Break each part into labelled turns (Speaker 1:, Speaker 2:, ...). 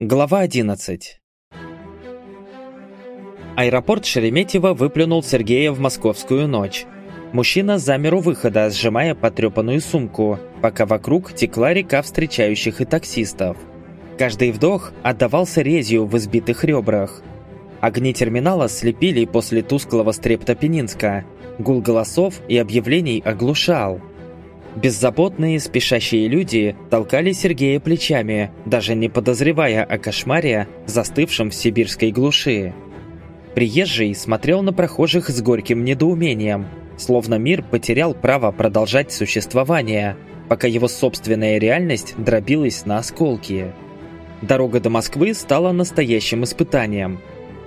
Speaker 1: Глава 11 Аэропорт Шереметьево выплюнул Сергея в московскую ночь. Мужчина замер у выхода, сжимая потрепанную сумку, пока вокруг текла река встречающих и таксистов. Каждый вдох отдавался резью в избитых ребрах. Огни терминала слепили после тусклого стрептопенинска. Гул голосов и объявлений оглушал. Беззаботные, спешащие люди толкали Сергея плечами, даже не подозревая о кошмаре, застывшем в сибирской глуши. Приезжий смотрел на прохожих с горьким недоумением, словно мир потерял право продолжать существование, пока его собственная реальность дробилась на осколки. Дорога до Москвы стала настоящим испытанием.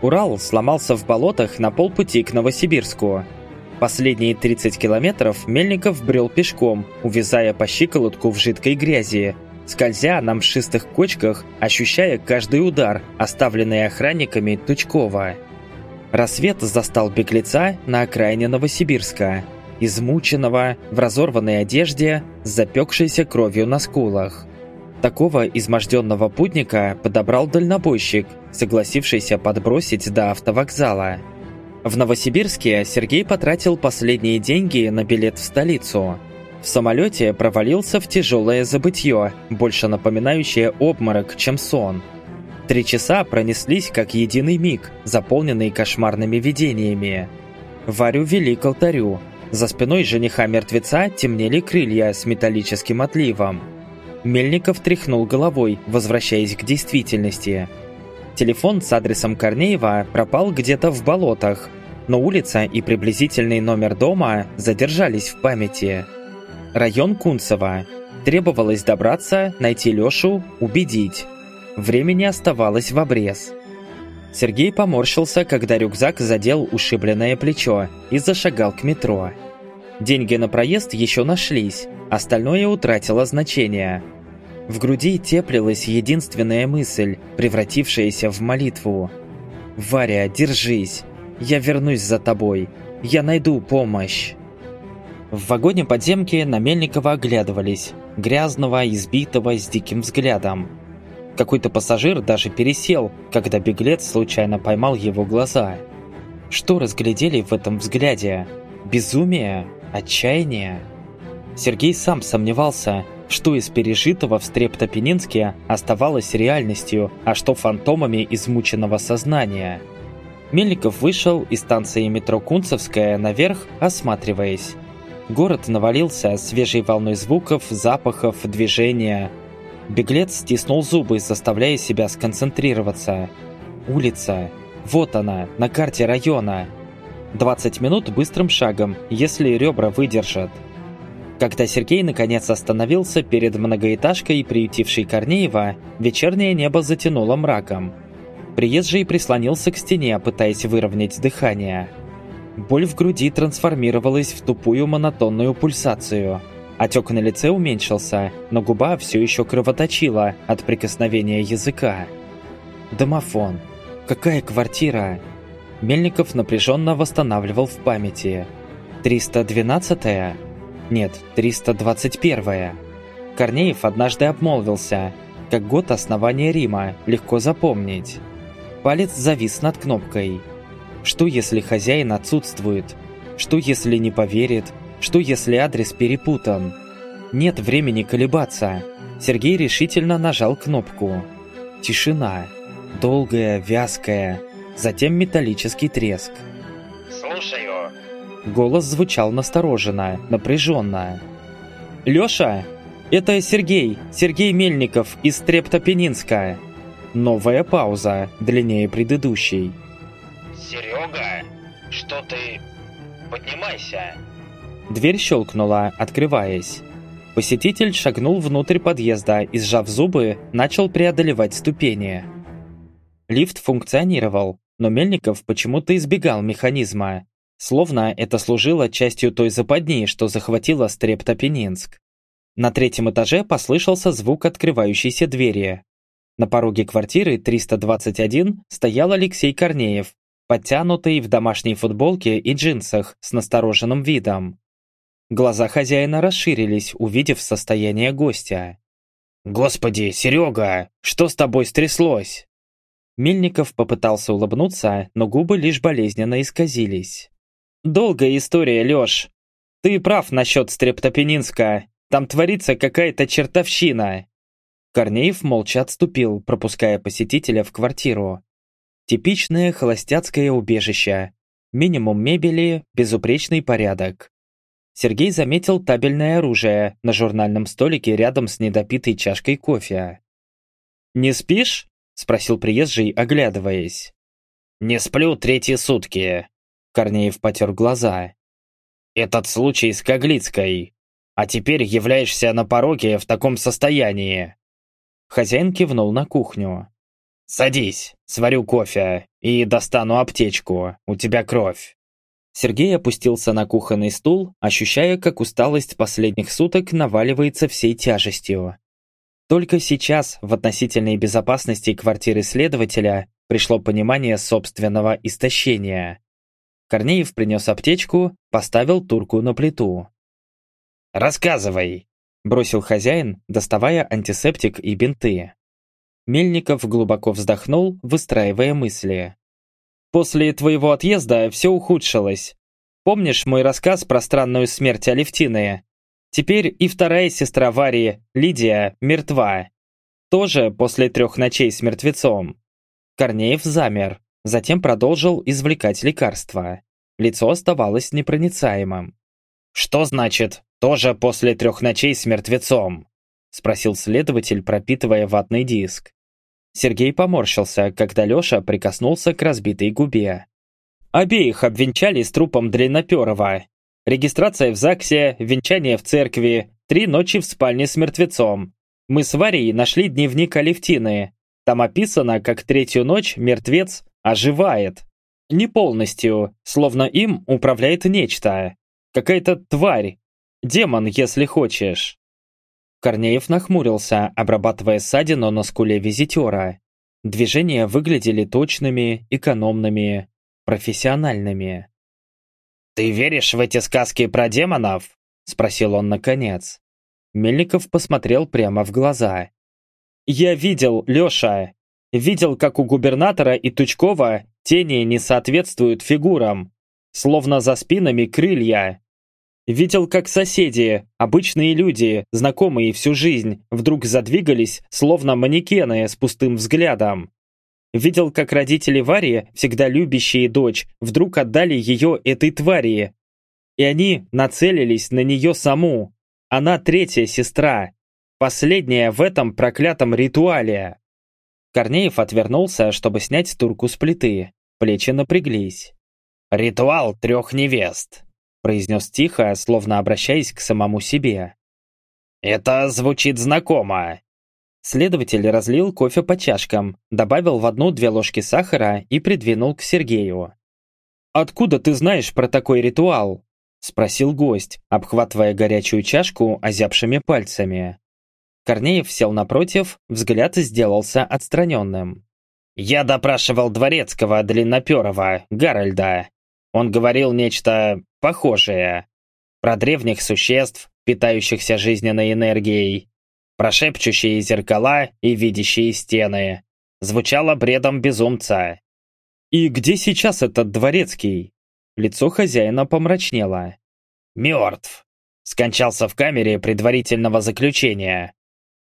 Speaker 1: Урал сломался в болотах на полпути к Новосибирску – Последние 30 километров Мельников брел пешком, увязая по щиколотку в жидкой грязи, скользя на мшистых кочках, ощущая каждый удар, оставленный охранниками Тучкова. Рассвет застал беглеца на окраине Новосибирска, измученного, в разорванной одежде, с запекшейся кровью на скулах. Такого изможденного путника подобрал дальнобойщик, согласившийся подбросить до автовокзала. В Новосибирске Сергей потратил последние деньги на билет в столицу. В самолете провалился в тяжелое забытье, больше напоминающее обморок, чем сон. Три часа пронеслись как единый миг, заполненный кошмарными видениями. Варю вели к алтарю. За спиной жениха-мертвеца темнели крылья с металлическим отливом. Мельников тряхнул головой, возвращаясь к действительности – Телефон с адресом Корнеева пропал где-то в болотах, но улица и приблизительный номер дома задержались в памяти. Район Кунцево. Требовалось добраться, найти Лешу, убедить. Времени оставалось в обрез. Сергей поморщился, когда рюкзак задел ушибленное плечо и зашагал к метро. Деньги на проезд еще нашлись, остальное утратило значение – в груди теплилась единственная мысль, превратившаяся в молитву. «Варя, держись! Я вернусь за тобой! Я найду помощь!» В вагоне подземки на Мельникова оглядывались, грязного, избитого, с диким взглядом. Какой-то пассажир даже пересел, когда беглец случайно поймал его глаза. Что разглядели в этом взгляде? Безумие? Отчаяние? Сергей сам сомневался, что из пережитого в Стрептопенинске оставалось реальностью, а что фантомами измученного сознания. Мельников вышел из станции метро Кунцевская наверх, осматриваясь. Город навалился свежей волной звуков, запахов, движения. Беглец стиснул зубы, заставляя себя сконцентрироваться. Улица. Вот она, на карте района. 20 минут быстрым шагом, если ребра выдержат. Когда Сергей наконец остановился перед многоэтажкой, приютившей Корнеева, вечернее небо затянуло мраком. Приезжий прислонился к стене, пытаясь выровнять дыхание. Боль в груди трансформировалась в тупую монотонную пульсацию. Отек на лице уменьшился, но губа все еще кровоточила от прикосновения языка. Домофон. Какая квартира? Мельников напряженно восстанавливал в памяти. 312-я? Нет, 321-я. Корнеев однажды обмолвился, как год основания Рима, легко запомнить. Палец завис над кнопкой. Что если хозяин отсутствует? Что если не поверит? Что если адрес перепутан? Нет времени колебаться. Сергей решительно нажал кнопку. Тишина. Долгая, вязкая. Затем металлический треск. Голос звучал настороженно, напряженно. «Лёша, это Сергей, Сергей Мельников из Трептопенинска». Новая пауза, длиннее предыдущей.
Speaker 2: «Серега, что ты... Поднимайся!»
Speaker 1: Дверь щелкнула, открываясь. Посетитель шагнул внутрь подъезда и, сжав зубы, начал преодолевать ступени. Лифт функционировал, но Мельников почему-то избегал механизма, Словно это служило частью той западни, что захватила Стрептопенинск. На третьем этаже послышался звук открывающейся двери. На пороге квартиры 321 стоял Алексей Корнеев, подтянутый в домашней футболке и джинсах с настороженным видом. Глаза хозяина расширились, увидев состояние гостя. «Господи, Серега, что с тобой стряслось?» Мельников попытался улыбнуться, но губы лишь болезненно исказились. «Долгая история, Лёш. Ты прав насчет Стрептопенинска. Там творится какая-то чертовщина». Корнеев молча отступил, пропуская посетителя в квартиру. Типичное холостяцкое убежище. Минимум мебели, безупречный порядок. Сергей заметил табельное оружие на журнальном столике рядом с недопитой чашкой кофе. «Не спишь?» – спросил приезжий, оглядываясь. «Не сплю третьи сутки», – Корнеев потер глаза. «Этот случай с Коглицкой. А теперь являешься на пороге в таком состоянии». Хозяин кивнул на кухню. «Садись, сварю кофе и достану аптечку, у тебя кровь». Сергей опустился на кухонный стул, ощущая, как усталость последних суток наваливается всей тяжестью. Только сейчас, в относительной безопасности квартиры следователя, пришло понимание собственного истощения. Корнеев принес аптечку, поставил турку на плиту. «Рассказывай!» – бросил хозяин, доставая антисептик и бинты. Мельников глубоко вздохнул, выстраивая мысли. После твоего отъезда все ухудшилось. Помнишь мой рассказ про странную смерть Алевтины? Теперь и вторая сестра Варии, Лидия, мертва. Тоже после трех ночей с мертвецом. Корнеев замер, затем продолжил извлекать лекарства. Лицо оставалось непроницаемым. «Что значит, тоже после трех ночей с мертвецом?» спросил следователь, пропитывая ватный диск. Сергей поморщился, когда Леша прикоснулся к разбитой губе. Обеих обвенчали с трупом Длинноперова. Регистрация в ЗАГСе, венчание в церкви, три ночи в спальне с мертвецом. Мы с Варей нашли дневник Алевтины. Там описано, как третью ночь мертвец оживает. Не полностью, словно им управляет нечто. Какая-то тварь. Демон, если хочешь. Корнеев нахмурился, обрабатывая ссадину на скуле визитера. Движения выглядели точными, экономными, профессиональными. «Ты веришь в эти сказки про демонов?» – спросил он наконец. Мельников посмотрел прямо в глаза. «Я видел, Леша, видел, как у губернатора и Тучкова тени не соответствуют фигурам, словно за спинами крылья. Видел, как соседи, обычные люди, знакомые всю жизнь, вдруг задвигались, словно манекены с пустым взглядом. Видел, как родители Вари, всегда любящие дочь, вдруг отдали ее этой твари. И они нацелились на нее саму. Она третья сестра. Последняя в этом проклятом ритуале. Корнеев отвернулся, чтобы снять турку с плиты. Плечи напряглись. «Ритуал трех невест», произнес тихо, словно обращаясь к самому себе. «Это звучит знакомо». Следователь разлил кофе по чашкам, добавил в одну-две ложки сахара и придвинул к Сергею. «Откуда ты знаешь про такой ритуал?» – спросил гость, обхватывая горячую чашку озябшими пальцами. Корнеев сел напротив, взгляд сделался отстраненным. «Я допрашивал дворецкого Длинноперова, Гарольда. Он говорил нечто похожее. Про древних существ, питающихся жизненной энергией. Про шепчущие зеркала и видящие стены. Звучало бредом безумца. «И где сейчас этот дворецкий?» Лицо хозяина помрачнело. «Мертв. Скончался в камере предварительного заключения.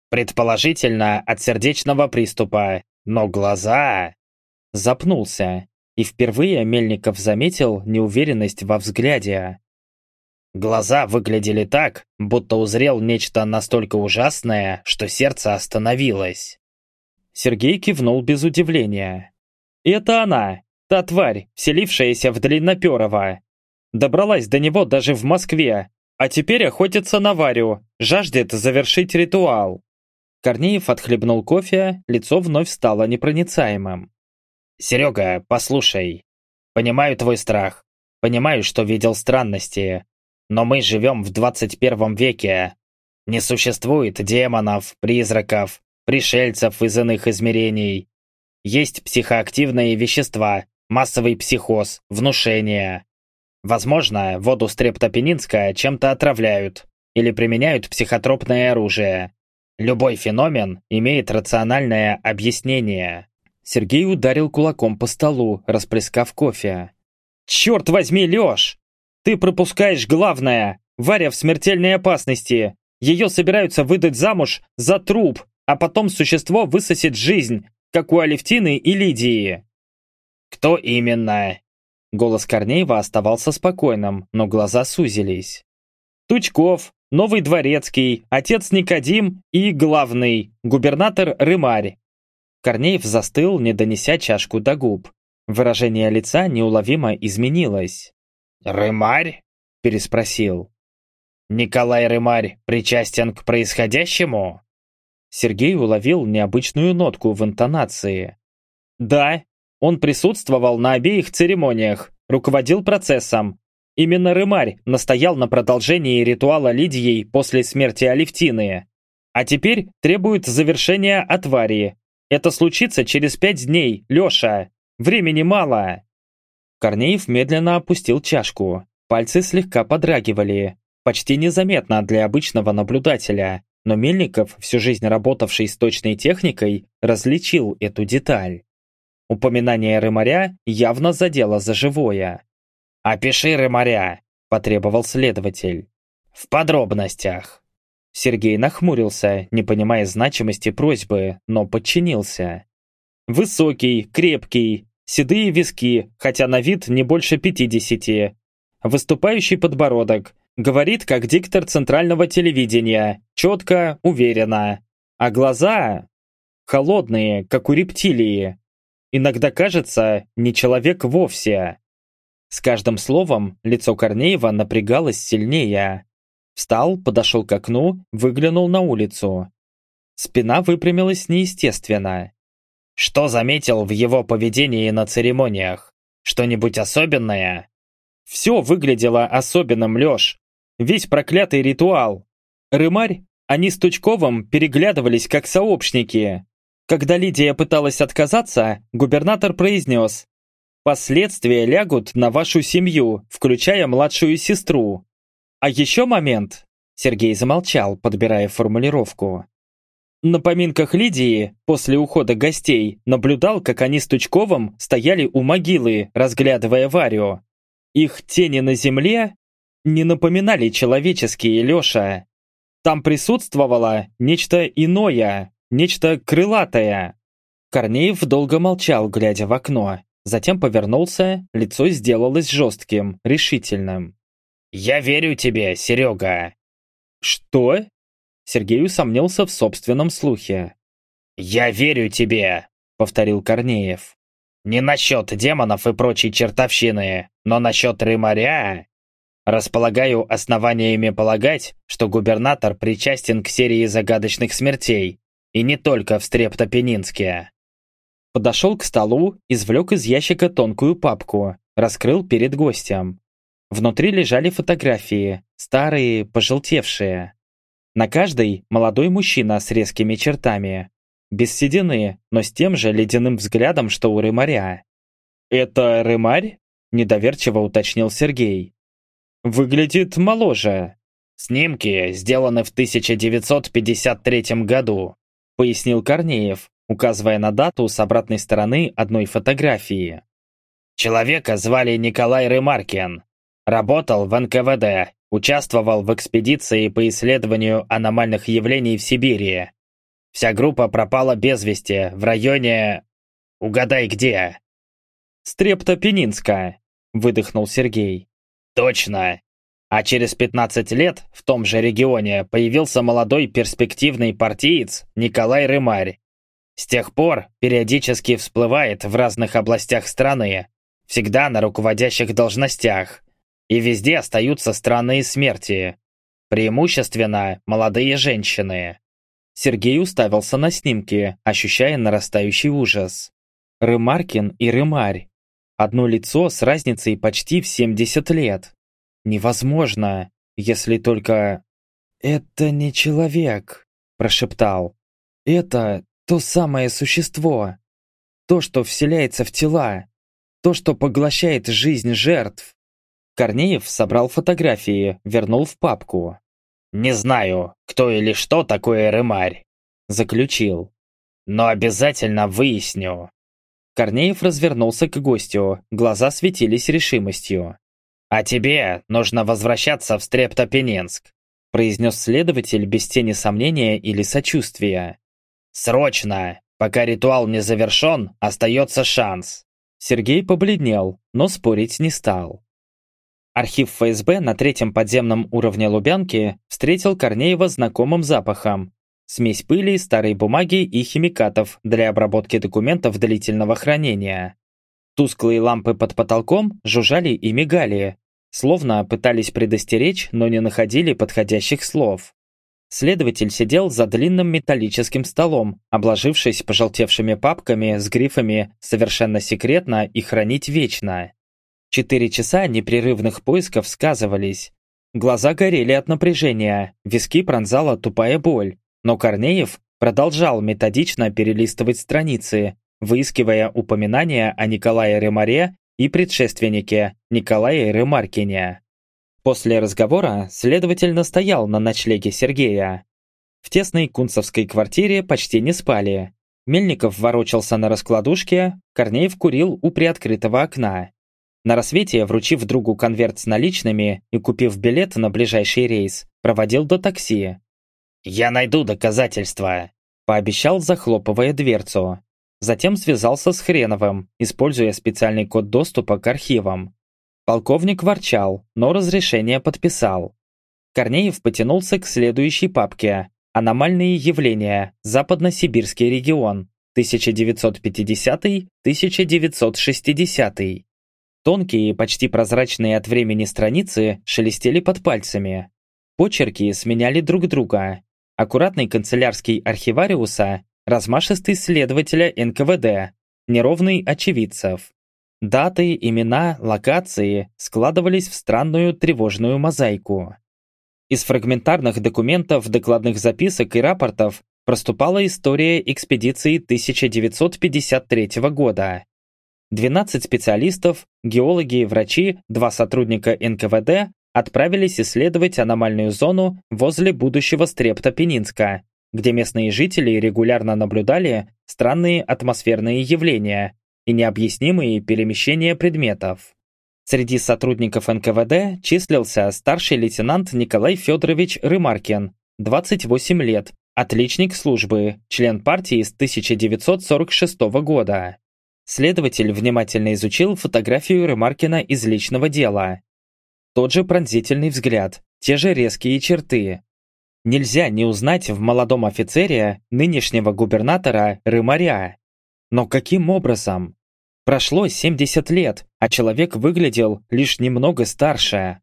Speaker 1: Предположительно, от сердечного приступа. Но глаза...» Запнулся и впервые Мельников заметил неуверенность во взгляде. Глаза выглядели так, будто узрел нечто настолько ужасное, что сердце остановилось. Сергей кивнул без удивления. «Это она, та тварь, вселившаяся в Длинноперова. Добралась до него даже в Москве, а теперь охотится на Варю, жаждет завершить ритуал». Корнеев отхлебнул кофе, лицо вновь стало непроницаемым. «Серега, послушай. Понимаю твой страх. Понимаю, что видел странности. Но мы живем в 21 веке. Не существует демонов, призраков, пришельцев из иных измерений. Есть психоактивные вещества, массовый психоз, внушение. Возможно, воду стрептопенинская чем-то отравляют или применяют психотропное оружие.
Speaker 2: Любой феномен имеет рациональное объяснение.
Speaker 1: Сергей ударил кулаком по столу, расплескав кофе. «Черт возьми, Леш! Ты пропускаешь главное! Варя в смертельной опасности! Ее собираются выдать замуж за труп, а потом существо высосет жизнь, как у Алевтины и Лидии!»
Speaker 2: «Кто именно?»
Speaker 1: Голос Корнеева оставался спокойным, но глаза сузились. «Тучков, Новый Дворецкий, отец Никодим и главный, губернатор Рымарь». Корнеев застыл, не донеся чашку до губ. Выражение лица неуловимо изменилось.
Speaker 2: «Рымарь?» – переспросил. «Николай Рымарь причастен к происходящему?»
Speaker 1: Сергей уловил необычную нотку в интонации. «Да, он присутствовал на обеих церемониях, руководил процессом. Именно Рымарь настоял на продолжении ритуала Лидией после смерти Алевтины. А теперь требует завершения отвари. Это случится через пять дней, Леша. Времени мало. Корнеев медленно опустил чашку. Пальцы слегка подрагивали. Почти незаметно для обычного наблюдателя. Но Мельников, всю жизнь работавший с точной техникой, различил эту деталь. Упоминание рымаря явно задело за живое.
Speaker 2: «Опиши рымаря», – потребовал следователь. «В подробностях».
Speaker 1: Сергей нахмурился, не понимая значимости просьбы, но подчинился. Высокий, крепкий, седые виски, хотя на вид не больше пятидесяти. Выступающий подбородок, говорит как диктор центрального телевидения, четко, уверенно. А глаза холодные, как у рептилии, Иногда кажется, не человек вовсе. С каждым словом лицо Корнеева напрягалось сильнее. Встал, подошел к окну, выглянул на улицу. Спина выпрямилась неестественно.
Speaker 2: «Что заметил в его поведении на церемониях? Что-нибудь особенное?»
Speaker 1: «Все выглядело особенным, Леш. Весь проклятый ритуал. Рымарь, они с Тучковым переглядывались как сообщники. Когда Лидия пыталась отказаться, губернатор произнес «Последствия лягут на вашу семью, включая младшую сестру». А еще момент. Сергей замолчал, подбирая формулировку. На поминках Лидии, после ухода гостей, наблюдал, как они с Тучковым стояли у могилы, разглядывая Варю. Их тени на земле не напоминали человеческие, Леша. Там присутствовало нечто иное, Нечто крылатое. Корнеев долго молчал, глядя в окно. Затем повернулся, лицо сделалось жестким, решительным.
Speaker 2: «Я верю тебе, Серега!»
Speaker 1: «Что?» Сергей усомнился в собственном слухе.
Speaker 2: «Я верю тебе!» — повторил Корнеев. «Не насчет демонов и прочей чертовщины, но насчет рымаря...» Располагаю основаниями полагать, что губернатор причастен к серии загадочных смертей, и не только в Стрептопенинске.
Speaker 1: Подошел к столу, извлек из ящика тонкую папку, раскрыл перед гостем. Внутри лежали фотографии, старые, пожелтевшие. На каждой молодой мужчина с резкими чертами. Без седины, но с тем же ледяным взглядом, что у рымаря. «Это рымарь?» – недоверчиво уточнил Сергей. «Выглядит моложе».
Speaker 2: «Снимки сделаны в 1953 году
Speaker 1: пояснил Корнеев, указывая на дату с обратной стороны одной фотографии.
Speaker 2: Человека звали Николай Рымаркин. Работал в НКВД, участвовал в экспедиции по исследованию аномальных явлений в Сибири. Вся группа пропала без вести в районе... Угадай где?
Speaker 1: Стрептопенинска, выдохнул Сергей.
Speaker 2: Точно. А через 15 лет в том же регионе появился молодой перспективный партиец Николай Рымарь. С тех пор периодически всплывает в разных областях страны, всегда на руководящих должностях, и везде остаются странные смерти. Преимущественно молодые женщины.
Speaker 1: Сергей уставился на снимки, ощущая нарастающий ужас. Рымаркин и Рымарь. Одно лицо с разницей почти в 70 лет. Невозможно, если только... «Это не человек», – прошептал. «Это то самое существо. То, что вселяется в тела. То, что поглощает жизнь жертв». Корнеев собрал фотографии, вернул в папку.
Speaker 2: «Не знаю, кто или что такое рымарь.
Speaker 1: заключил.
Speaker 2: «Но обязательно выясню».
Speaker 1: Корнеев развернулся к гостю, глаза светились решимостью.
Speaker 2: «А тебе нужно возвращаться в Стрептопененск»,
Speaker 1: произнес следователь без тени сомнения или сочувствия.
Speaker 2: «Срочно! Пока ритуал не завершен, остается шанс».
Speaker 1: Сергей побледнел, но спорить не стал. Архив ФСБ на третьем подземном уровне Лубянки встретил Корнеева знакомым запахом. Смесь пыли, старой бумаги и химикатов для обработки документов длительного хранения. Тусклые лампы под потолком жужжали и мигали, словно пытались предостеречь, но не находили подходящих слов. Следователь сидел за длинным металлическим столом, обложившись пожелтевшими папками с грифами «Совершенно секретно» и «Хранить вечно». Четыре часа непрерывных поисков сказывались. Глаза горели от напряжения, виски пронзала тупая боль, но Корнеев продолжал методично перелистывать страницы, выискивая упоминания о Николае Ремаре и предшественнике Николае Ремаркине. После разговора следователь настоял на ночлеге Сергея. В тесной кунцевской квартире почти не спали. Мельников ворочался на раскладушке, Корнеев курил у приоткрытого окна. На рассвете, вручив другу конверт с наличными и купив билет на ближайший рейс, проводил до такси.
Speaker 2: «Я найду доказательства», –
Speaker 1: пообещал, захлопывая дверцу. Затем связался с Хреновым, используя специальный код доступа к архивам. Полковник ворчал, но разрешение подписал. Корнеев потянулся к следующей папке «Аномальные явления. Западно-Сибирский регион. 1950-1960». Тонкие, почти прозрачные от времени страницы шелестели под пальцами. Почерки сменяли друг друга. Аккуратный канцелярский архивариуса, размашистый следователя НКВД, неровный очевидцев. Даты, имена, локации складывались в странную тревожную мозаику. Из фрагментарных документов, докладных записок и рапортов проступала история экспедиции 1953 года. 12 специалистов, геологи и врачи, два сотрудника НКВД отправились исследовать аномальную зону возле будущего стрепта Пенинска, где местные жители регулярно наблюдали странные атмосферные явления и необъяснимые перемещения предметов. Среди сотрудников НКВД числился старший лейтенант Николай Федорович Рымаркин, 28 лет, отличник службы, член партии с 1946 года. Следователь внимательно изучил фотографию Ремаркина из личного дела. Тот же пронзительный взгляд, те же резкие черты. Нельзя не узнать в молодом офицере нынешнего губернатора Рымаря. Но каким образом? Прошло 70 лет, а человек выглядел лишь немного старше.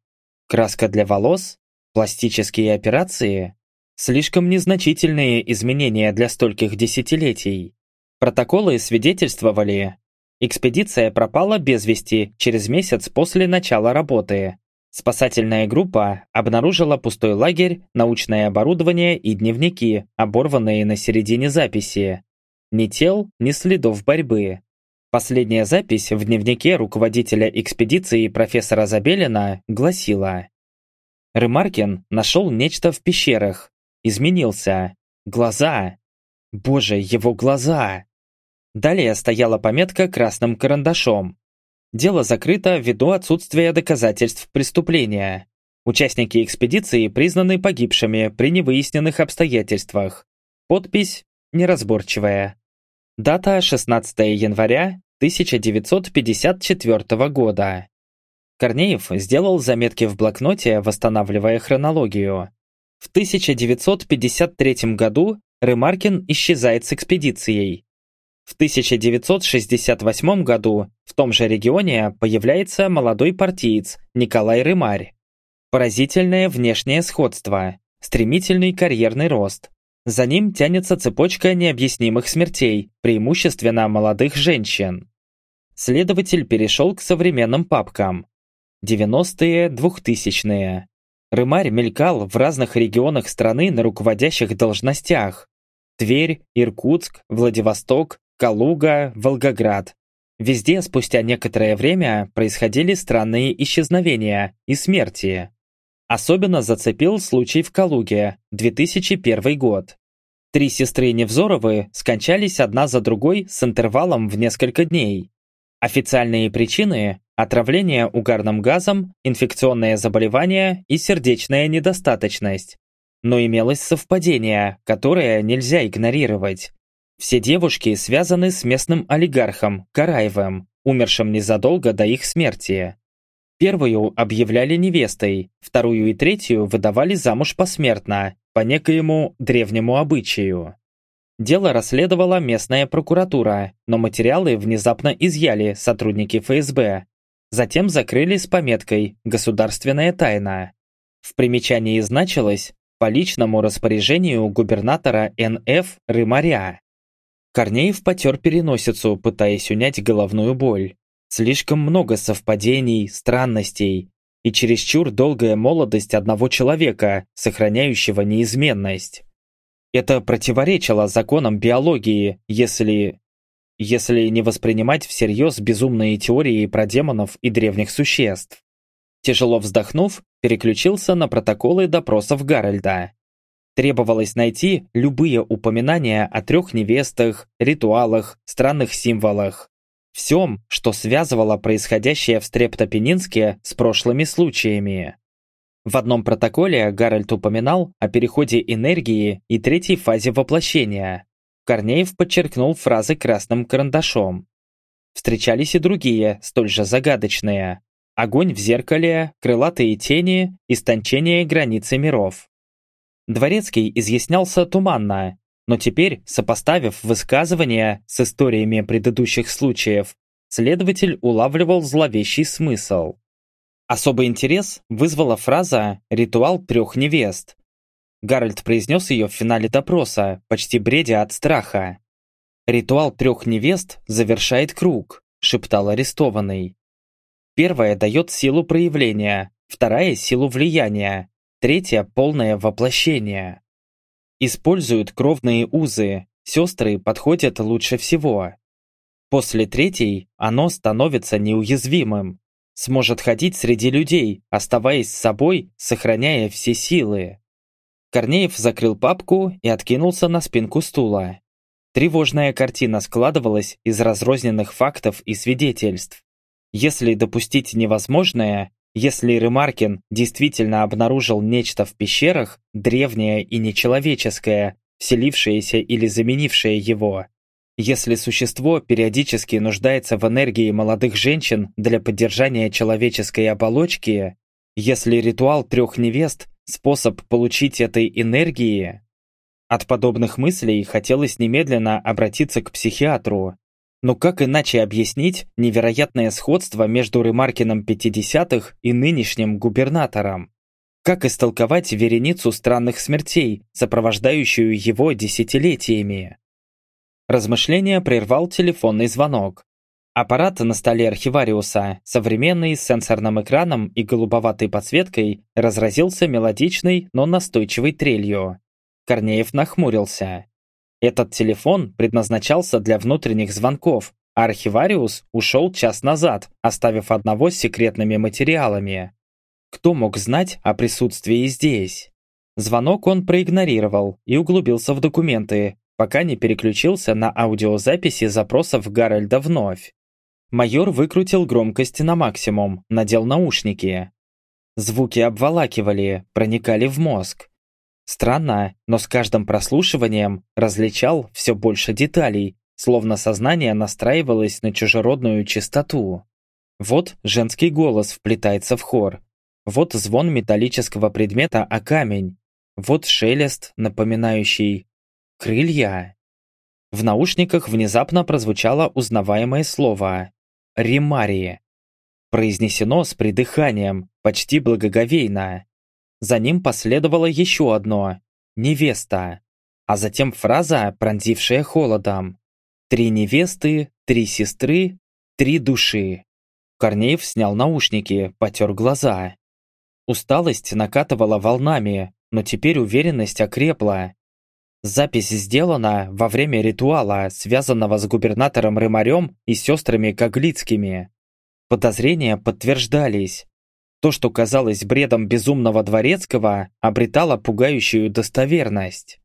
Speaker 1: Краска для волос? Пластические операции? Слишком незначительные изменения для стольких десятилетий. Протоколы свидетельствовали. Экспедиция пропала без вести через месяц после начала работы. Спасательная группа обнаружила пустой лагерь, научное оборудование и дневники, оборванные на середине записи. Ни тел, ни следов борьбы. Последняя запись в дневнике руководителя экспедиции профессора Забелина гласила Рымаркин нашел нечто в пещерах. Изменился. Глаза. Боже, его глаза! Далее стояла пометка красным карандашом. Дело закрыто ввиду отсутствия доказательств преступления. Участники экспедиции признаны погибшими при невыясненных обстоятельствах. Подпись неразборчивая. Дата 16 января 1954 года. Корнеев сделал заметки в блокноте, восстанавливая хронологию. В 1953 году Ремаркин исчезает с экспедицией. В 1968 году в том же регионе появляется молодой партиец Николай Рымарь. Поразительное внешнее сходство, стремительный карьерный рост. За ним тянется цепочка необъяснимых смертей, преимущественно молодых женщин. Следователь перешел к современным папкам. 90-е, 2000-е. Рымарь мелькал в разных регионах страны на руководящих должностях. Тверь, Иркутск, Владивосток, Калуга, Волгоград. Везде спустя некоторое время происходили странные исчезновения и смерти. Особенно зацепил случай в Калуге, 2001 год. Три сестры Невзоровы скончались одна за другой с интервалом в несколько дней. Официальные причины – отравление угарным газом, инфекционное заболевание и сердечная недостаточность. Но имелось совпадение, которое нельзя игнорировать. Все девушки связаны с местным олигархом Караевым, умершим незадолго до их смерти. Первую объявляли невестой, вторую и третью выдавали замуж посмертно, по некоему древнему обычаю. Дело расследовала местная прокуратура, но материалы внезапно изъяли сотрудники ФСБ. Затем закрыли с пометкой «Государственная тайна». В примечании значилось «По личному распоряжению губернатора Н.Ф. Рымаря». Корнеев потер переносицу, пытаясь унять головную боль. Слишком много совпадений, странностей и чересчур долгая молодость одного человека, сохраняющего неизменность. Это противоречило законам биологии, если... если не воспринимать всерьез безумные теории про демонов и древних существ. Тяжело вздохнув, переключился на протоколы допросов Гарольда. Требовалось найти любые упоминания о трех невестах, ритуалах, странных символах всем, что связывало происходящее в Стрептопенинске с прошлыми случаями. В одном протоколе Гарольд упоминал о переходе энергии и третьей фазе воплощения. Корнеев подчеркнул фразы красным карандашом. Встречались и другие, столь же загадочные. Огонь в зеркале, крылатые тени, истончение границы миров. Дворецкий изъяснялся туманно, но теперь, сопоставив высказывания с историями предыдущих случаев, следователь улавливал зловещий смысл. Особый интерес вызвала фраза «ритуал трех невест». Гарольд произнес ее в финале допроса, почти бредя от страха. «Ритуал трех невест завершает круг», – шептал арестованный. Первая дает силу проявления, вторая – силу влияния, третья – полное воплощение. Используют кровные узы, сестры подходят лучше всего. После третьей оно становится неуязвимым, сможет ходить среди людей, оставаясь с собой, сохраняя все силы. Корнеев закрыл папку и откинулся на спинку стула. Тревожная картина складывалась из разрозненных фактов и свидетельств. Если допустить невозможное, если Ремаркин действительно обнаружил нечто в пещерах, древнее и нечеловеческое, вселившееся или заменившее его, если существо периодически нуждается в энергии молодых женщин для поддержания человеческой оболочки, если ритуал трех невест – способ получить этой энергии, от подобных мыслей хотелось немедленно обратиться к психиатру, но как иначе объяснить невероятное сходство между Ремаркиным 50-х и нынешним губернатором? Как истолковать вереницу странных смертей, сопровождающую его десятилетиями? Размышление прервал телефонный звонок. Аппарат на столе архивариуса, современный с сенсорным экраном и голубоватой подсветкой, разразился мелодичной, но настойчивой трелью. Корнеев нахмурился. Этот телефон предназначался для внутренних звонков, а архивариус ушел час назад, оставив одного с секретными материалами. Кто мог знать о присутствии здесь? Звонок он проигнорировал и углубился в документы, пока не переключился на аудиозаписи запросов Гарольда вновь. Майор выкрутил громкость на максимум, надел наушники. Звуки обволакивали, проникали в мозг. Странно, но с каждым прослушиванием различал все больше деталей, словно сознание настраивалось на чужеродную частоту. Вот женский голос вплетается в хор. Вот звон металлического предмета о камень. Вот шелест, напоминающий «крылья». В наушниках внезапно прозвучало узнаваемое слово «римарии». Произнесено с придыханием, почти благоговейно. За ним последовало еще одно «невеста», а затем фраза, пронзившая холодом. «Три невесты, три сестры, три души». Корнеев снял наушники, потер глаза. Усталость накатывала волнами, но теперь уверенность окрепла. Запись сделана во время ритуала, связанного с губернатором Рымарем и сестрами Коглицкими. Подозрения подтверждались. То, что казалось бредом безумного дворецкого, обретало пугающую достоверность.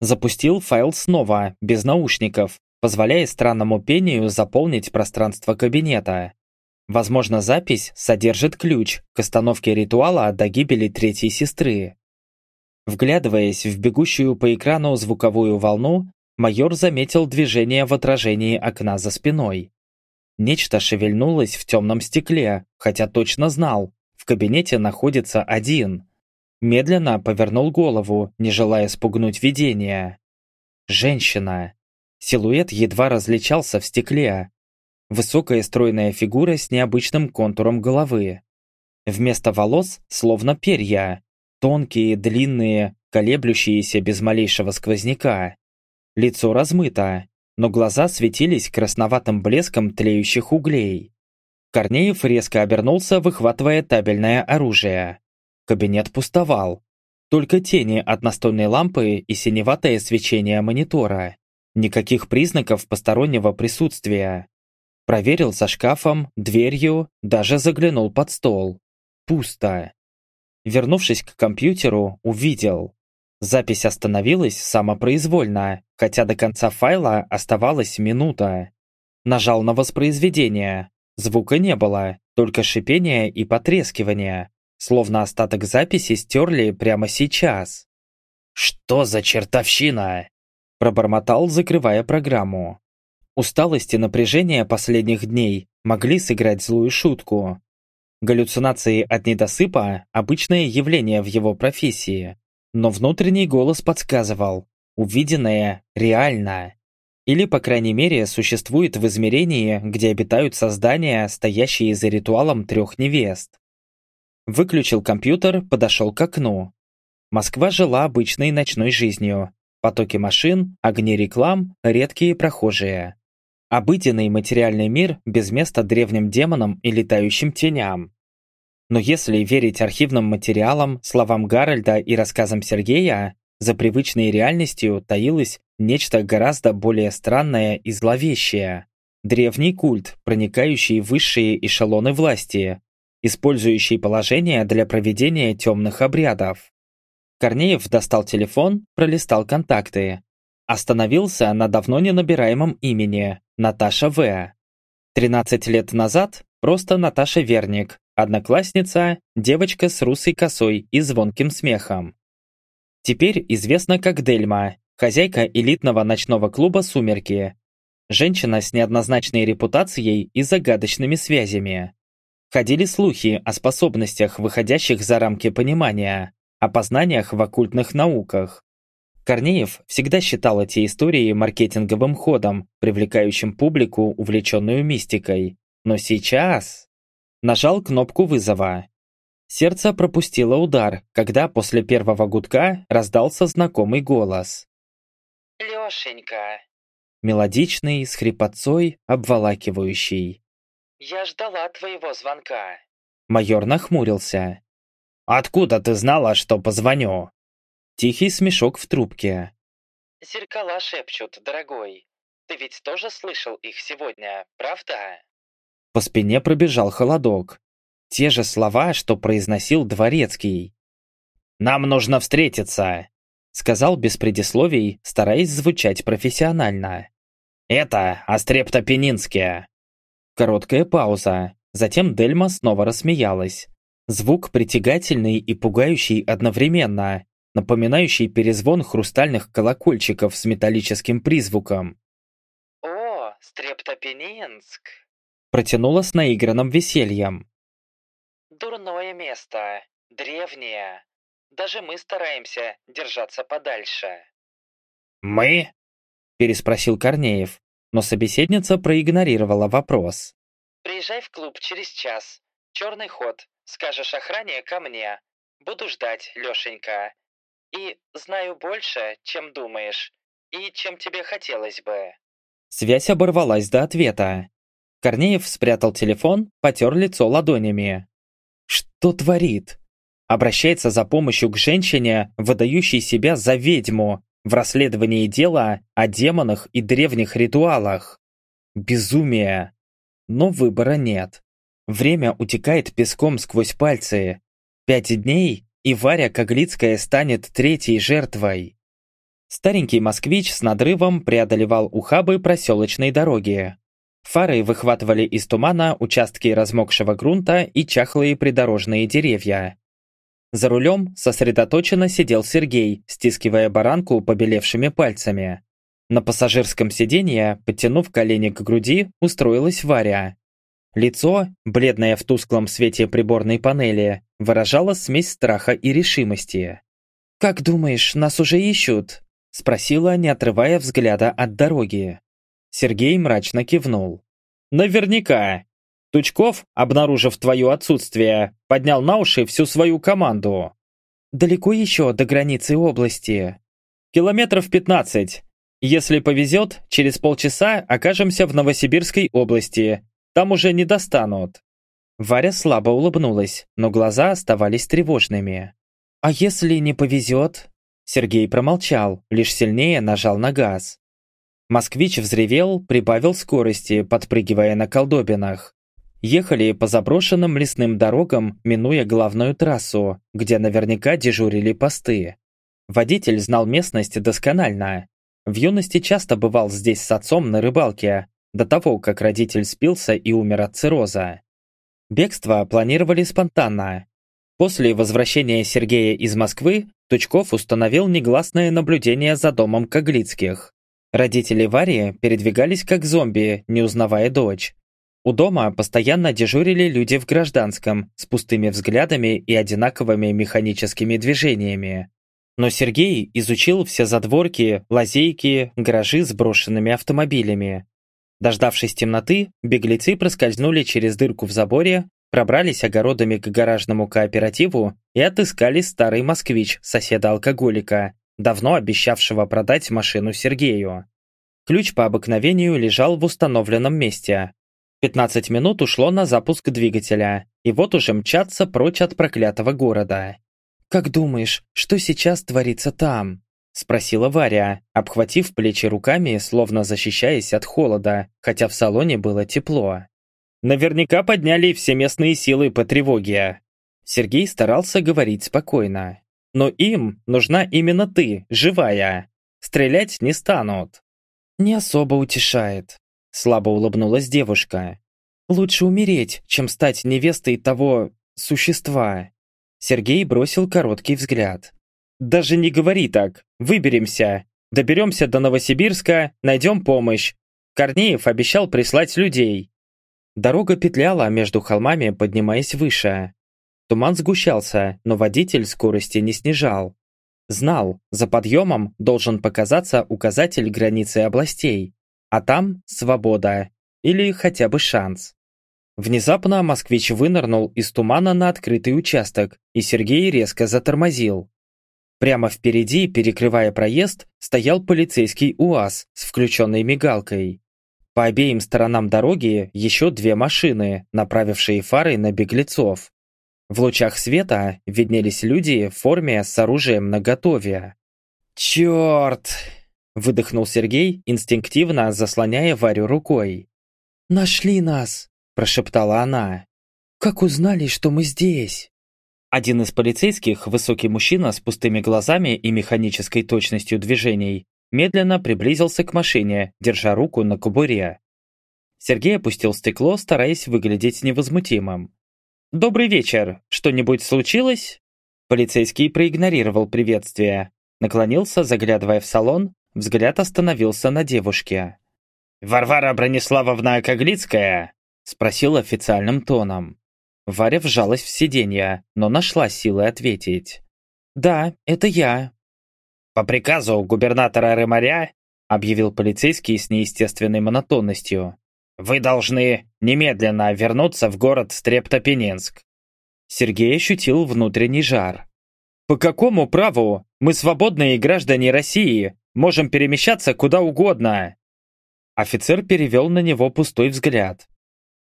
Speaker 1: Запустил файл снова, без наушников, позволяя странному пению заполнить пространство кабинета. Возможно, запись содержит ключ к остановке ритуала до гибели третьей сестры. Вглядываясь в бегущую по экрану звуковую волну, майор заметил движение в отражении окна за спиной. Нечто шевельнулось в темном стекле, хотя точно знал, в кабинете находится один. Медленно повернул голову, не желая спугнуть видение. Женщина. Силуэт едва различался в стекле. Высокая стройная фигура с необычным контуром головы. Вместо волос словно перья, Тонкие, длинные, колеблющиеся без малейшего сквозняка. Лицо размыто, но глаза светились красноватым блеском тлеющих углей. Корнеев резко обернулся, выхватывая табельное оружие. Кабинет пустовал. Только тени от настольной лампы и синеватое свечение монитора. Никаких признаков постороннего присутствия. Проверил за шкафом, дверью, даже заглянул под стол. Пусто. Вернувшись к компьютеру, увидел. Запись остановилась самопроизвольно, хотя до конца файла оставалась минута. Нажал на воспроизведение. Звука не было, только шипение и потрескивание, словно остаток записи стерли прямо сейчас.
Speaker 2: «Что за чертовщина?»
Speaker 1: Пробормотал, закрывая программу. Усталость и напряжение последних дней могли сыграть злую шутку. Галлюцинации от недосыпа – обычное явление в его профессии. Но внутренний голос подсказывал, увиденное реально. Или, по крайней мере, существует в измерении, где обитают создания, стоящие за ритуалом трех невест. Выключил компьютер, подошел к окну. Москва жила обычной ночной жизнью. Потоки машин, огни реклам, редкие прохожие. Обыденный материальный мир без места древним демонам и летающим теням. Но если верить архивным материалам, словам Гарольда и рассказам Сергея, за привычной реальностью таилось нечто гораздо более странное и зловещее. Древний культ, проникающий в высшие эшелоны власти, использующий положение для проведения темных обрядов. Корнеев достал телефон, пролистал контакты. Остановился на давно не набираемом имени Наташа В. 13 лет назад просто Наташа Верник, одноклассница, девочка с русой косой и звонким смехом. Теперь известна как Дельма, хозяйка элитного ночного клуба «Сумерки». Женщина с неоднозначной репутацией и загадочными связями. Ходили слухи о способностях, выходящих за рамки понимания, о познаниях в оккультных науках. Корнеев всегда считал эти истории маркетинговым ходом, привлекающим публику, увлеченную мистикой. Но сейчас... Нажал кнопку вызова. Сердце пропустило удар, когда после первого гудка раздался знакомый голос.
Speaker 3: «Лешенька!»
Speaker 1: Мелодичный, с хрипотцой, обволакивающий.
Speaker 3: «Я ждала твоего звонка».
Speaker 1: Майор нахмурился.
Speaker 2: «Откуда ты знала, что позвоню?»
Speaker 1: Тихий смешок в трубке.
Speaker 3: «Зеркала шепчут, дорогой. Ты ведь тоже слышал их сегодня, правда?»
Speaker 1: По спине пробежал холодок. Те же слова, что произносил Дворецкий.
Speaker 2: «Нам нужно встретиться», — сказал без предисловий, стараясь звучать профессионально. «Это Астрептопенинские».
Speaker 1: Короткая пауза. Затем Дельма снова рассмеялась. Звук притягательный и пугающий одновременно, напоминающий перезвон хрустальных колокольчиков с металлическим призвуком.
Speaker 3: «О, Стрептопенинск!»
Speaker 1: Протянула с наигранным весельем.
Speaker 3: «Дурное место, древнее. Даже мы стараемся держаться подальше».
Speaker 2: «Мы?»
Speaker 1: переспросил Корнеев, но собеседница проигнорировала вопрос.
Speaker 3: «Приезжай в клуб через час. Черный ход. Скажешь охране ко мне. Буду ждать, Лешенька. И знаю больше, чем думаешь, и чем тебе хотелось бы».
Speaker 1: Связь оборвалась до ответа. Корнеев спрятал телефон, потер лицо ладонями. Что творит? Обращается за помощью к женщине, выдающей себя за ведьму, в расследовании дела о демонах и древних ритуалах. Безумие. Но выбора нет. Время утекает песком сквозь пальцы. Пять дней, и Варя Коглицкая станет третьей жертвой. Старенький москвич с надрывом преодолевал ухабы проселочной дороги. Фары выхватывали из тумана участки размокшего грунта и чахлые придорожные деревья. За рулем сосредоточенно сидел Сергей, стискивая баранку побелевшими пальцами. На пассажирском сиденье, подтянув колени к груди, устроилась Варя. Лицо, бледное в тусклом свете приборной панели, выражало смесь страха и решимости. «Как думаешь, нас уже ищут?» – спросила, не отрывая взгляда от дороги. Сергей мрачно кивнул. «Наверняка. Тучков, обнаружив твое отсутствие, поднял на уши всю свою команду. Далеко еще до границы области. Километров пятнадцать. Если повезет, через полчаса окажемся в Новосибирской области. Там уже не достанут. Варя слабо улыбнулась, но глаза оставались тревожными. «А если не повезет?» Сергей промолчал, лишь сильнее нажал на газ. Москвич взревел, прибавил скорости, подпрыгивая на колдобинах. Ехали по заброшенным лесным дорогам, минуя главную трассу, где наверняка дежурили посты. Водитель знал местность досконально. В юности часто бывал здесь с отцом на рыбалке, до того, как родитель спился и умер от цирроза. Бегство планировали спонтанно. После возвращения Сергея из Москвы Тучков установил негласное наблюдение за домом Коглицких. Родители Варии передвигались как зомби, не узнавая дочь. У дома постоянно дежурили люди в гражданском, с пустыми взглядами и одинаковыми механическими движениями. Но Сергей изучил все задворки, лазейки, гаражи с брошенными автомобилями. Дождавшись темноты, беглецы проскользнули через дырку в заборе, пробрались огородами к гаражному кооперативу и отыскали старый москвич соседа-алкоголика, давно обещавшего продать машину Сергею. Ключ по обыкновению лежал в установленном месте, 15 минут ушло на запуск двигателя, и вот уже мчатся прочь от проклятого города. «Как думаешь, что сейчас творится там?» – спросила Варя, обхватив плечи руками, словно защищаясь от холода, хотя в салоне было тепло. «Наверняка подняли все местные силы по тревоге». Сергей старался говорить спокойно. «Но им нужна именно ты, живая. Стрелять не станут». «Не особо утешает», Слабо улыбнулась девушка. «Лучше умереть, чем стать невестой того... существа». Сергей бросил короткий взгляд. «Даже не говори так. Выберемся. Доберемся до Новосибирска, найдем помощь. Корнеев обещал прислать людей». Дорога петляла между холмами, поднимаясь выше. Туман сгущался, но водитель скорости не снижал. Знал, за подъемом должен показаться указатель границы областей. А там свобода. Или хотя бы шанс. Внезапно москвич вынырнул из тумана на открытый участок, и Сергей резко затормозил. Прямо впереди, перекрывая проезд, стоял полицейский УАЗ с включенной мигалкой. По обеим сторонам дороги еще две машины, направившие фары на беглецов. В лучах света виднелись люди в форме с оружием наготове. «Черт!» Выдохнул Сергей, инстинктивно заслоняя Варю рукой. «Нашли нас!» – прошептала она. «Как узнали, что мы здесь?» Один из полицейских, высокий мужчина с пустыми глазами и механической точностью движений, медленно приблизился к машине, держа руку на кубуре. Сергей опустил стекло, стараясь выглядеть невозмутимым. «Добрый вечер. Что-нибудь случилось?» Полицейский проигнорировал приветствие, наклонился, заглядывая в салон, Взгляд остановился на девушке. «Варвара Брониславовна Коглицкая?» Спросил официальным тоном. Варя вжалась в сиденье, но нашла силы ответить. «Да, это я». «По приказу губернатора Рымаря», объявил полицейский с неестественной монотонностью, «вы должны немедленно вернуться в город Стрептопенинск». Сергей ощутил внутренний жар. «По какому праву? Мы свободные граждане России, Можем перемещаться куда угодно!» Офицер перевел на него пустой взгляд.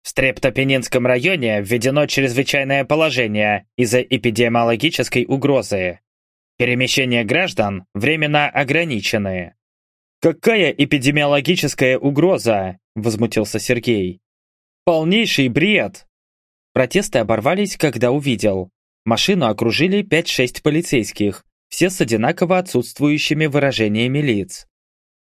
Speaker 1: В Стрептопенинском районе введено чрезвычайное положение из-за эпидемиологической угрозы. Перемещения граждан временно ограничены. «Какая эпидемиологическая угроза?» – возмутился Сергей. «Полнейший бред!» Протесты оборвались, когда увидел. Машину окружили 5-6 полицейских, все с одинаково отсутствующими выражениями лиц.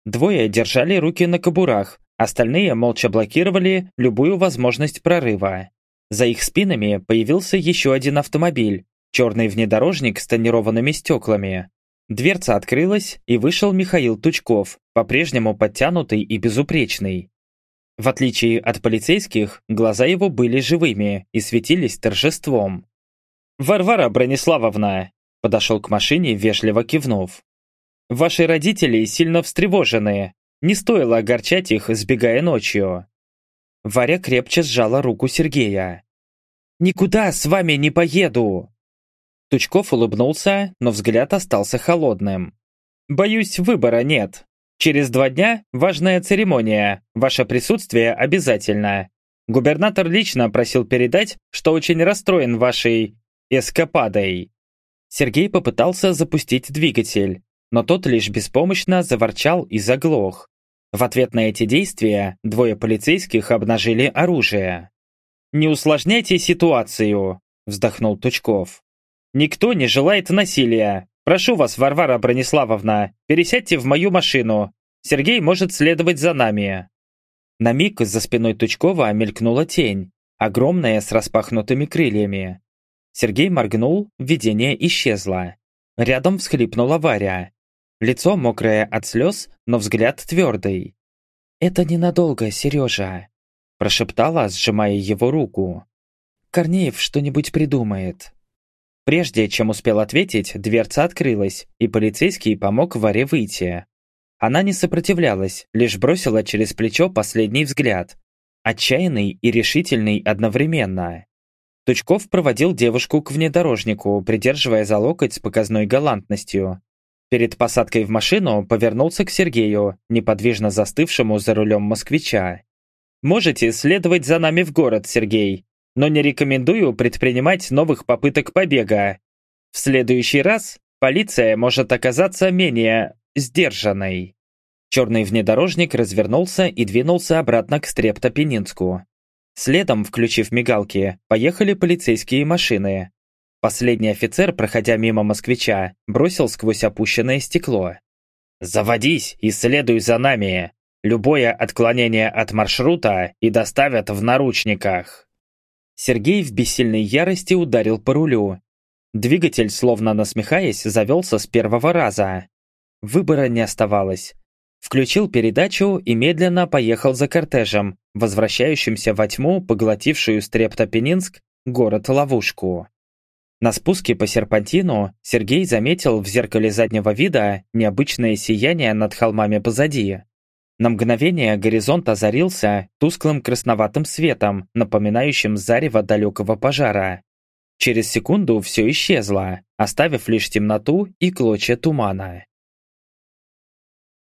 Speaker 1: Двое держали руки на кобурах, остальные молча блокировали любую возможность прорыва. За их спинами появился еще один автомобиль, черный внедорожник с тонированными стеклами. Дверца открылась, и вышел Михаил Тучков, по-прежнему подтянутый и безупречный. В отличие от полицейских, глаза его были живыми и светились торжеством. «Варвара Брониславовна!» подошел к машине, вежливо кивнув. «Ваши родители сильно встревожены. Не стоило огорчать их, сбегая ночью». Варя крепче сжала руку Сергея. «Никуда с вами не поеду!» Тучков улыбнулся, но взгляд остался холодным. «Боюсь, выбора нет. Через два дня важная церемония. Ваше присутствие обязательно. Губернатор лично просил передать, что очень расстроен вашей эскападой. Сергей попытался запустить двигатель, но тот лишь беспомощно заворчал и заглох. В ответ на эти действия двое полицейских обнажили оружие. «Не усложняйте ситуацию», – вздохнул Тучков. «Никто не желает насилия. «Прошу вас, Варвара Брониславовна, пересядьте в мою машину. Сергей может следовать за нами». На миг за спиной Тучкова мелькнула тень, огромная с распахнутыми крыльями. Сергей моргнул, видение исчезло. Рядом всхлипнула Варя. Лицо мокрое от слез, но взгляд твердый. «Это ненадолго, Сережа», – прошептала, сжимая его руку. «Корнеев что-нибудь придумает». Прежде чем успел ответить, дверца открылась, и полицейский помог Варе выйти. Она не сопротивлялась, лишь бросила через плечо последний взгляд. Отчаянный и решительный одновременно. Тучков проводил девушку к внедорожнику, придерживая за локоть с показной галантностью. Перед посадкой в машину повернулся к Сергею, неподвижно застывшему за рулем москвича. «Можете следовать за нами в город, Сергей но не рекомендую предпринимать новых попыток побега. В следующий раз полиция может оказаться менее сдержанной. Черный внедорожник развернулся и двинулся обратно к Стрептопенинску. Следом, включив мигалки, поехали полицейские машины. Последний офицер, проходя мимо москвича, бросил сквозь опущенное стекло. «Заводись и следуй за нами. Любое отклонение от маршрута и доставят в наручниках». Сергей в бессильной ярости ударил по рулю. Двигатель, словно насмехаясь, завелся с первого раза. Выбора не оставалось. Включил передачу и медленно поехал за кортежем, возвращающимся во тьму, поглотившую Стрептопенинск, город-ловушку. На спуске по серпантину Сергей заметил в зеркале заднего вида необычное сияние над холмами позади. На мгновение горизонт озарился тусклым красноватым светом, напоминающим зарево далекого пожара. Через секунду все исчезло, оставив лишь темноту и клочья тумана.